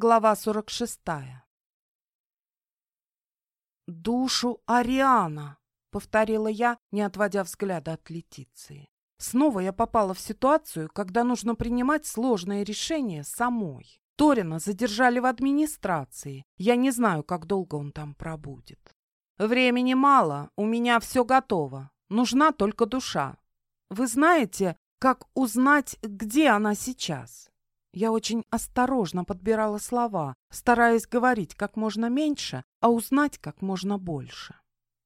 Глава 46. «Душу Ариана», — повторила я, не отводя взгляда от Летиции. Снова я попала в ситуацию, когда нужно принимать сложные решения самой. Торина задержали в администрации. Я не знаю, как долго он там пробудет. Времени мало, у меня все готово. Нужна только душа. Вы знаете, как узнать, где она сейчас? Я очень осторожно подбирала слова, стараясь говорить как можно меньше, а узнать как можно больше.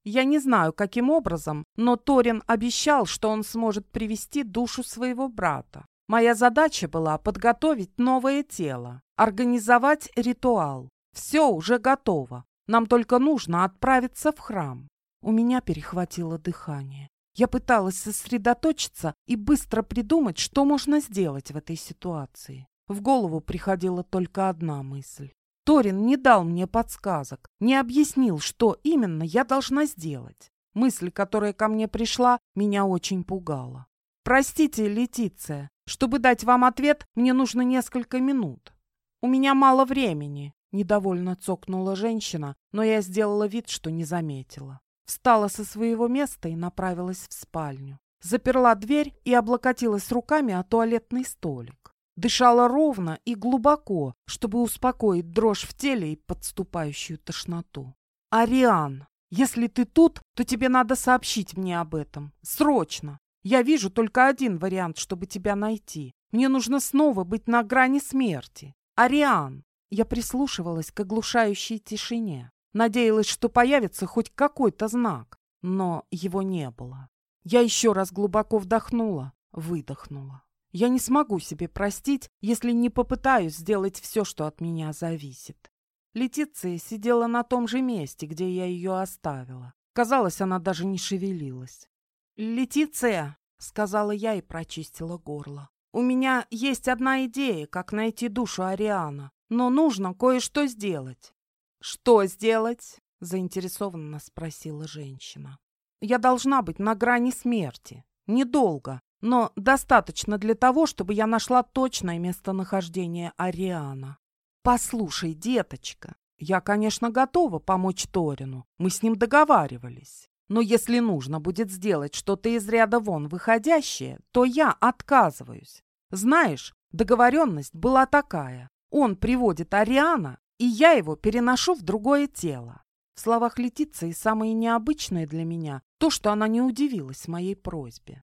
Я не знаю, каким образом, но Торин обещал, что он сможет привести душу своего брата. Моя задача была подготовить новое тело, организовать ритуал. Все уже готово. Нам только нужно отправиться в храм. У меня перехватило дыхание. Я пыталась сосредоточиться и быстро придумать, что можно сделать в этой ситуации. В голову приходила только одна мысль. Торин не дал мне подсказок, не объяснил, что именно я должна сделать. Мысль, которая ко мне пришла, меня очень пугала. «Простите, Летиция, чтобы дать вам ответ, мне нужно несколько минут. У меня мало времени», — недовольно цокнула женщина, но я сделала вид, что не заметила. Встала со своего места и направилась в спальню. Заперла дверь и облокотилась руками о туалетный столик. Дышала ровно и глубоко, чтобы успокоить дрожь в теле и подступающую тошноту. «Ариан, если ты тут, то тебе надо сообщить мне об этом. Срочно! Я вижу только один вариант, чтобы тебя найти. Мне нужно снова быть на грани смерти. Ариан!» Я прислушивалась к оглушающей тишине. Надеялась, что появится хоть какой-то знак, но его не было. Я еще раз глубоко вдохнула, выдохнула. Я не смогу себе простить, если не попытаюсь сделать все, что от меня зависит. Летиция сидела на том же месте, где я ее оставила. Казалось, она даже не шевелилась. «Летиция!» — сказала я и прочистила горло. «У меня есть одна идея, как найти душу Ариана, но нужно кое-что сделать». «Что сделать?» — заинтересованно спросила женщина. «Я должна быть на грани смерти. Недолго, но достаточно для того, чтобы я нашла точное местонахождение Ариана. Послушай, деточка, я, конечно, готова помочь Торину. Мы с ним договаривались. Но если нужно будет сделать что-то из ряда вон выходящее, то я отказываюсь. Знаешь, договоренность была такая. Он приводит Ариана, и я его переношу в другое тело. В словах Летиции самое необычное для меня то, что она не удивилась моей просьбе.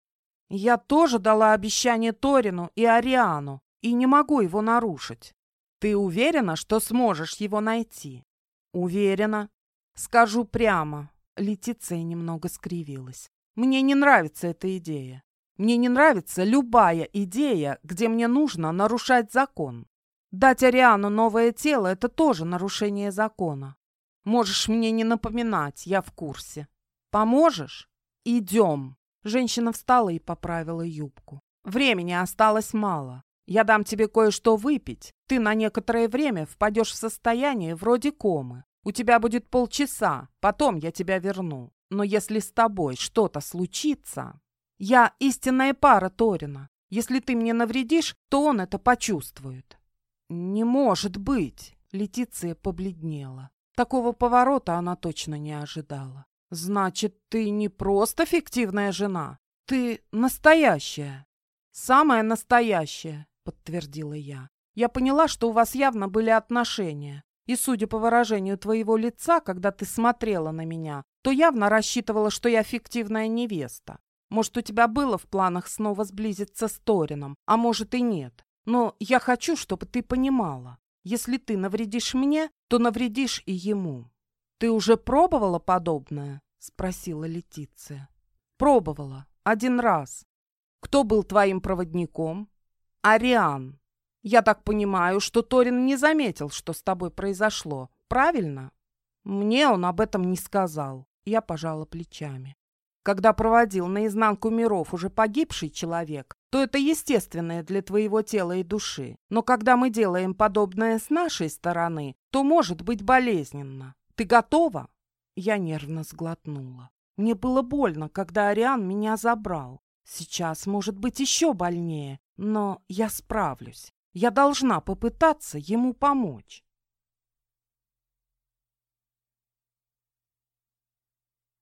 Я тоже дала обещание Торину и Ариану, и не могу его нарушить. Ты уверена, что сможешь его найти? Уверена. Скажу прямо. Летиция немного скривилась. Мне не нравится эта идея. Мне не нравится любая идея, где мне нужно нарушать закон. Дать Ариану новое тело – это тоже нарушение закона. Можешь мне не напоминать, я в курсе. Поможешь? Идем. Женщина встала и поправила юбку. «Времени осталось мало. Я дам тебе кое-что выпить. Ты на некоторое время впадешь в состояние вроде комы. У тебя будет полчаса, потом я тебя верну. Но если с тобой что-то случится... Я истинная пара Торина. Если ты мне навредишь, то он это почувствует». «Не может быть!» Летиция побледнела. Такого поворота она точно не ожидала. Значит, ты не просто фиктивная жена, ты настоящая. Самая настоящая, подтвердила я. Я поняла, что у вас явно были отношения. И, судя по выражению твоего лица, когда ты смотрела на меня, то явно рассчитывала, что я фиктивная невеста. Может, у тебя было в планах снова сблизиться с Торином, а может и нет. Но я хочу, чтобы ты понимала, если ты навредишь мне, то навредишь и ему. «Ты уже пробовала подобное?» — спросила Летиция. «Пробовала. Один раз. Кто был твоим проводником?» «Ариан. Я так понимаю, что Торин не заметил, что с тобой произошло. Правильно?» «Мне он об этом не сказал». Я пожала плечами. Когда проводил наизнанку миров уже погибший человек, то это естественное для твоего тела и души. Но когда мы делаем подобное с нашей стороны, то может быть болезненно. Ты готова?» Я нервно сглотнула. Мне было больно, когда Ариан меня забрал. Сейчас может быть еще больнее, но я справлюсь. Я должна попытаться ему помочь.